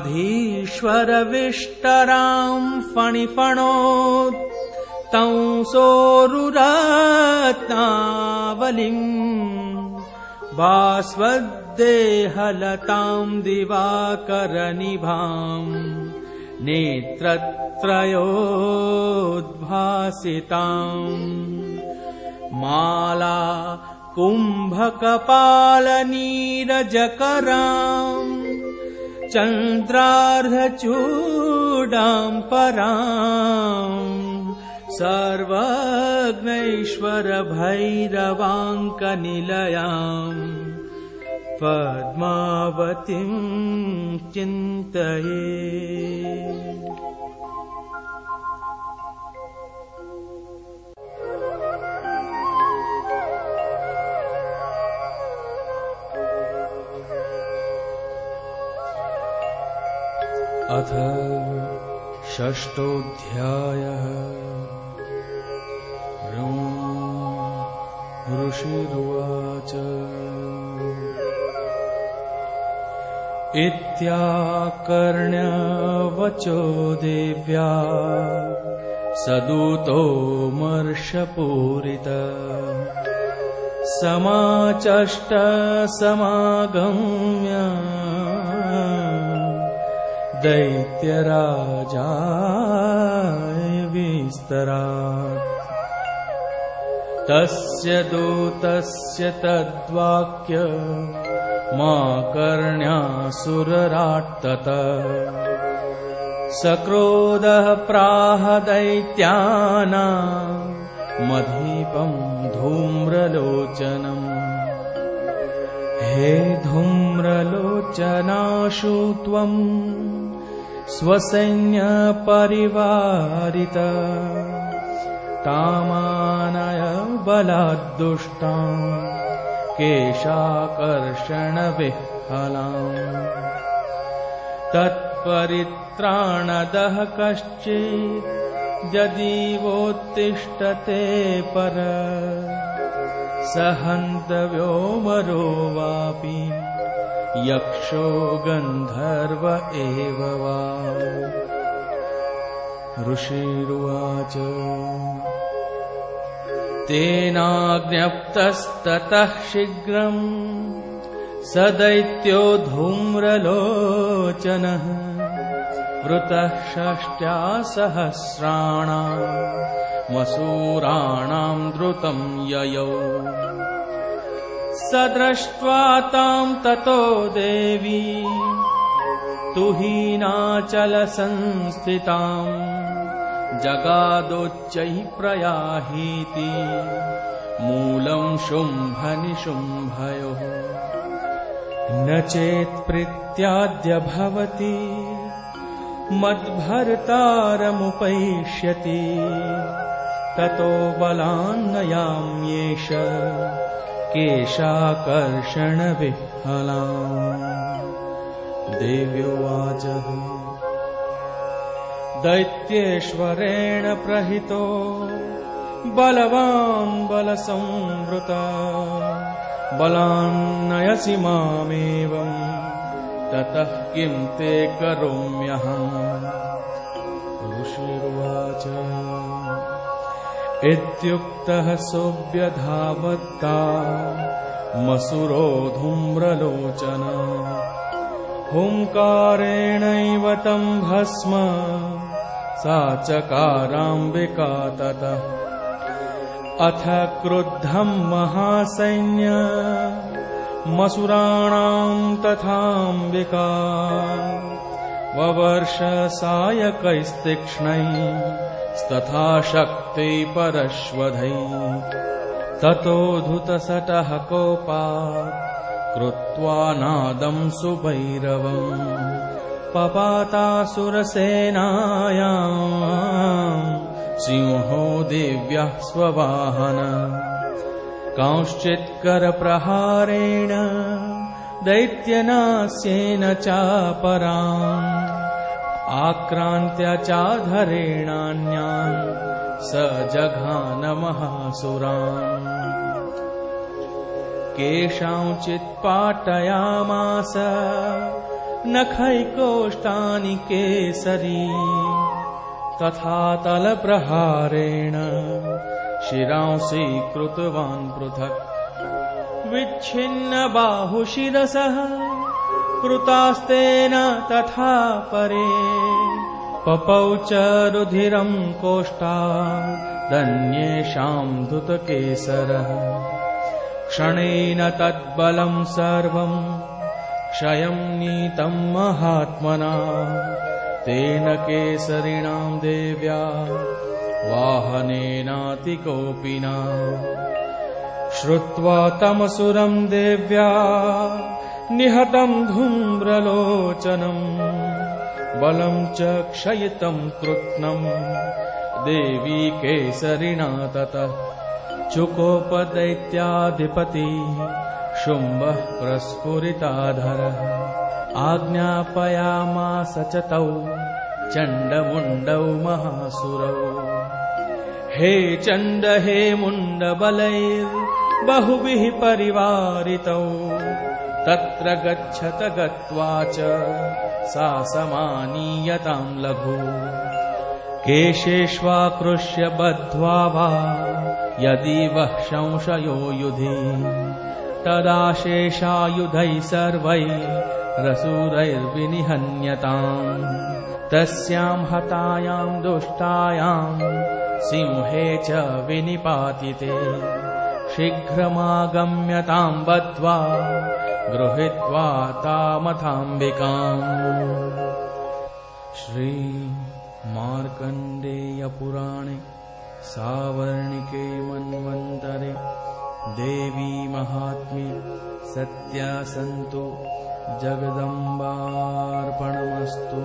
अधीश्वरविष्टराम् फणिफणो तं सोरुरत्नावलिम्। बास्वद्देहलताम् दिवाकरनिभाम् नेत्रत्रयोद्भासिताम् माला कुम्भकपालनीरजकराम् चन्द्रार्धचूडाम् पराम् सर्वग्नैश्वरभैरवाङ्कनिलयाम् पद्मावतीम् चिन्तये अथ षष्ठोऽध्यायः। ऋषिरुवाच। इत्याकर्ण्यवचो देव्या सदूतो मर्षपूरित। समाचष्ट समागम्य दैत्यराजाय विस्तरात्। तस्य दूतस्य तद्वाक्य मा कर्ण्यासुरराट्तत। सक्रोधः प्राह दैत्याना मधीपम् धूम्रलोचनम् हे धूम्रलोचनाशु त्वम् स्वसैन्यपरिवारित तामानय बलाद्दुष्टाम् केशाकर्षणविह्वलाम् तत्परित्राणदः कश्चित् यदीवोत्तिष्ठते पर स हन्तव्यो मरो वापि यक्षो गन्धर्व एव वा। ऋषिरुवाच। तेनाज्ञप्तस्ततः शीघ्रम् स दैत्यो धूम्रलोचनः वृतः षष्ट्या सहस्राणाम् मसूराणाम् द्रुतम् ययौ। स दृष्ट्वा ताम् ततो देवी तुहीनाचलसंस्थिताम् जगादोच्चैः प्रयाहीति मूलम् शुम्भनिशुम्भयोः। न चेत्प्रीत्याद्य भवति मद्भर्तारमुपैष्यति ततो बलान्नयाम्येष केशाकर्षणविह्वला देव्योवाच। दैत्येश्वरेण प्रहितो बलवान् बलसंवृता। बलान्नयसि मामेवम् ततः किम् ते करोम्यहम्। ऋषिरुवाच इत्युक्तः सोऽव्यधावत्ता मसुरो धूम्रलोचन हुङ्कारेणैव तम् भस्म सा चकाराम्बिका ततः। अथ क्रुद्धम् महासैन्य मसुराणाम् तथाम्बिका ववर्ष सायकैस्तीक्ष्णैस्तथा शक्ति परश्वधै ततोऽधुतसटः कोपात् कृत्वा नादम् सुभैरवम् पपातासुरसेनायाम् सिंहो देव्यः स्ववाहन। कांश्चित्करप्रहारेण दैत्यनास्येन चापराम्। आक्रान्त्य चाधरेणान्यान् स जघानमहासुरान्। केषाञ्चित् पाटयामास नखैकोष्टानि केसरी। तथा तलप्रहारेण शिरांसि कृतवान् पृथक् विच्छिन्न बाहुशिरसः कृतास्तेन तथा परे। पपौ च रुधिरम् कोष्ठा धन्येषाम् धुतकेसरः। क्षणेन तद्बलम् सर्वम् क्षयम् नीतम् महात्मना। तेन केसरिणाम् देव्या वाहनेनातिकोपिना श्रुत्वा तमसुरम् देव्या निहतम् धूम्रलोचनम् बलम् च क्षयितम् कृत्नम् देवी केसरिणा ततः चुकोपदैत्याधिपति शुम्भः प्रस्फुरिताधरः आज्ञापयामास च तौ चण्डमुण्डौ महासुरौ। हे चण्ड हे मुण्डबलैर्बहुभिः परिवारितौ। तत्र गच्छत गत्वा च सा समानीयताम् लघु। केशेष्वाकृष्य बद्ध्वा वा यदि वः संशयो युधि तदाशेषायुधैः सर्वैः रसूरैर्विनिहन्यताम्। तस्याम् हतायाम् दुष्टायाम् सिंहे च विनिपातिते शीघ्रमागम्यताम् बद्ध्वा गृहीत्वा तामथाम्बिकाम्। श्रीमार्कण्डेयपुराणे सावर्णिके मन्वन्तरे देवी महात्म्ये सत्या सन्तु जगदम्बार्पणमस्तु